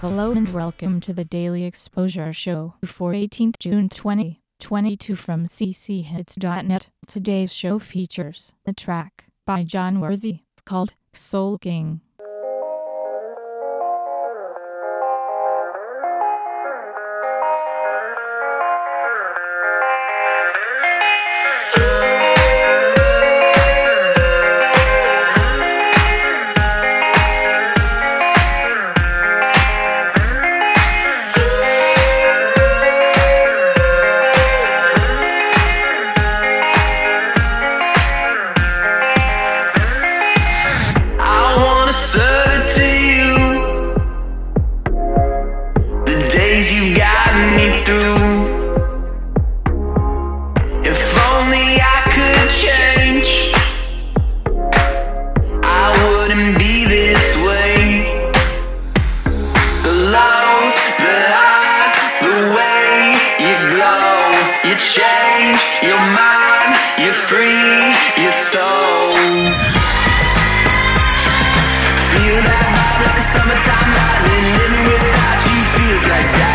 Hello and welcome to the Daily Exposure Show for 18th June 2022 from cchits.net. Today's show features a track by John Worthy called Soul King. Days you've gotten me through. If only I could change, I wouldn't be this way. The lows, the highs, the way you glow, you change your mind, you free your soul. Feel that vibe like a summertime lightning. Living you feels like dying.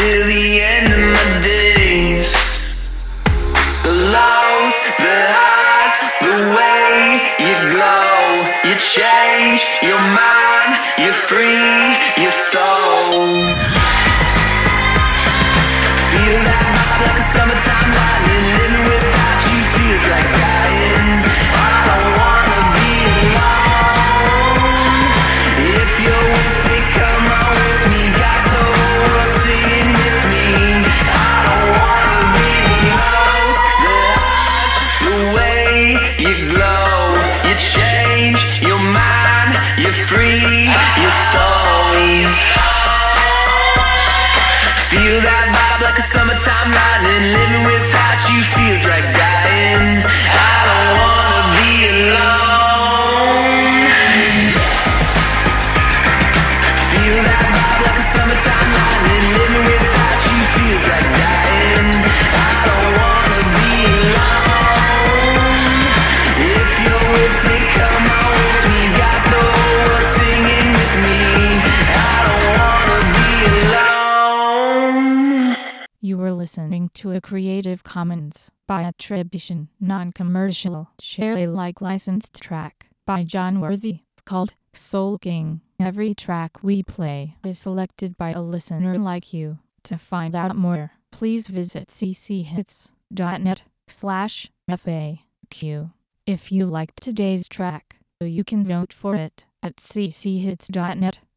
Until the end of my days. The lows, the highs, the way you glow, you change your mind, you free your soul. Feel that vibe like a summertime lightning. Living without you feels like free your soul. Feel that vibe like a summertime lightning. Living without you feels like dying. I don't wanna be alone. Feel that vibe like a summertime lightning. Living without you feels like dying. Listening to a Creative Commons by attribution, non-commercial, share Alike licensed track by John Worthy called Soul King. Every track we play is selected by a listener like you. To find out more, please visit cchits.net slash FAQ. If you liked today's track, you can vote for it at cchits.net